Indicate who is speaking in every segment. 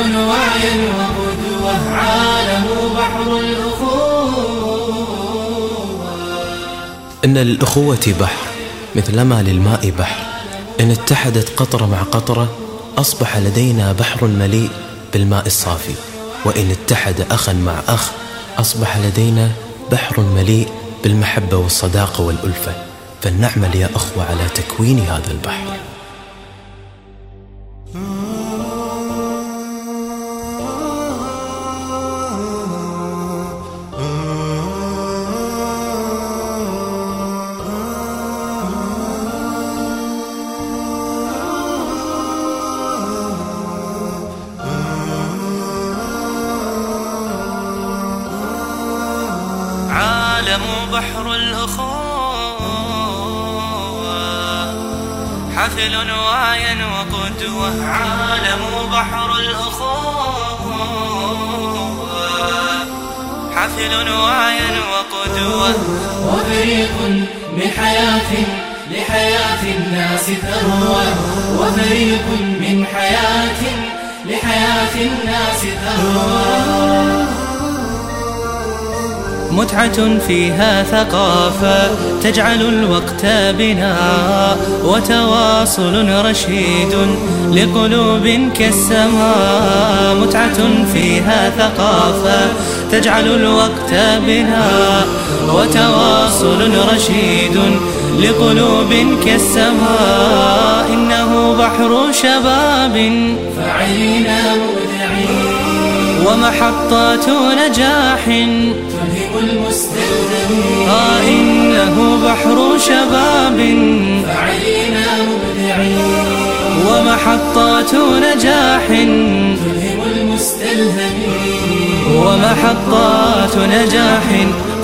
Speaker 1: وعي وقدوة عالم بحر الأخوة.
Speaker 2: إن للأخوة بحر مثلما للماء بحر. إن اتحدت قطرة مع قطرة أصبح لدينا بحر مليء بالماء الصافي. وإن اتحد أخا مع أخ أصبح لدينا بحر مليء بالمحبة والصداقة والألفة. فلنعمل يا أخوة على تكوين هذا البحر.
Speaker 3: بحر الأخوة. حفل واي وقدوة عالم بحر الأخوة. حفل واي وقدوة.
Speaker 1: وفريق من حياة لحياة الناس ثروة وفريق من حياة لحياة الناس ثروة
Speaker 3: متعة فيها ثقافة تجعل الوقت بنا وتواصل رشيد لقلوب كالسماء. متعة فيها ثقافة تجعل الوقت بنا وتواصل رشيد لقلوب كالسماء. إنه بحر شباب
Speaker 1: فعلين مبدعين
Speaker 3: ومحطات نجاح.
Speaker 1: تلهم المستلزمين
Speaker 3: آه إنه بحر شباب.
Speaker 1: فعلين مبدعين.
Speaker 3: ومحطات نجاح.
Speaker 1: تلهم المستلزمين
Speaker 3: ومحطات نجاح.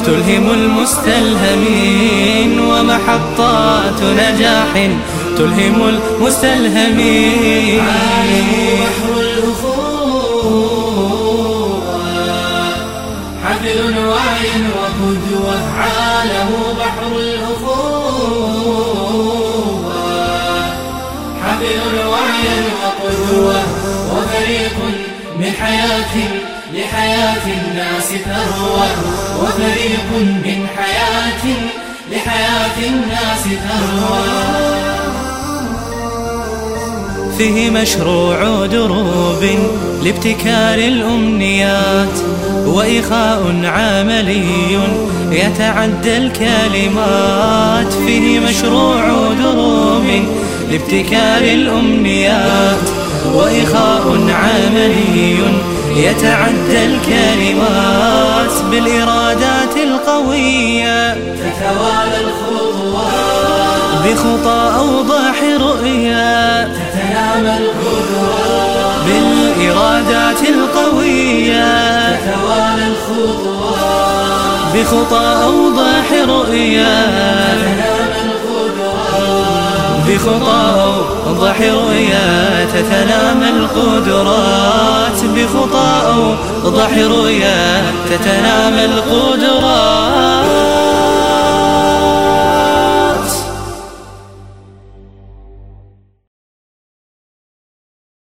Speaker 3: تلهم المستلهمين. ومحطات نجاح. تلهم المستلهمين.
Speaker 1: حفل وعي وقدوة عالم بحر الأخوة. حفل وعي وقدوة وفريق من حياة لحياة الناس ثروة. وفريق من حياة لحياة الناس ثروة.
Speaker 3: فيه مشروع دروب لابتكار الأمنيات وإخاء عملي يتعدى الكلمات. فيه مشروع دروب لابتكار الأمنيات وإخاء عملي يتعدى الكلمات بالإرادات القوية.
Speaker 1: تتوالى
Speaker 3: بخطى أوضح رؤيا.
Speaker 1: تنام القدرات
Speaker 3: بالإرادات القوية.
Speaker 1: تتوالى الخطوات
Speaker 3: بخطى أوضح رؤيا. بخطى أوضح رؤيا. تتنامى القدرات. بخطى أوضح رؤيا. تتنامى القدرات.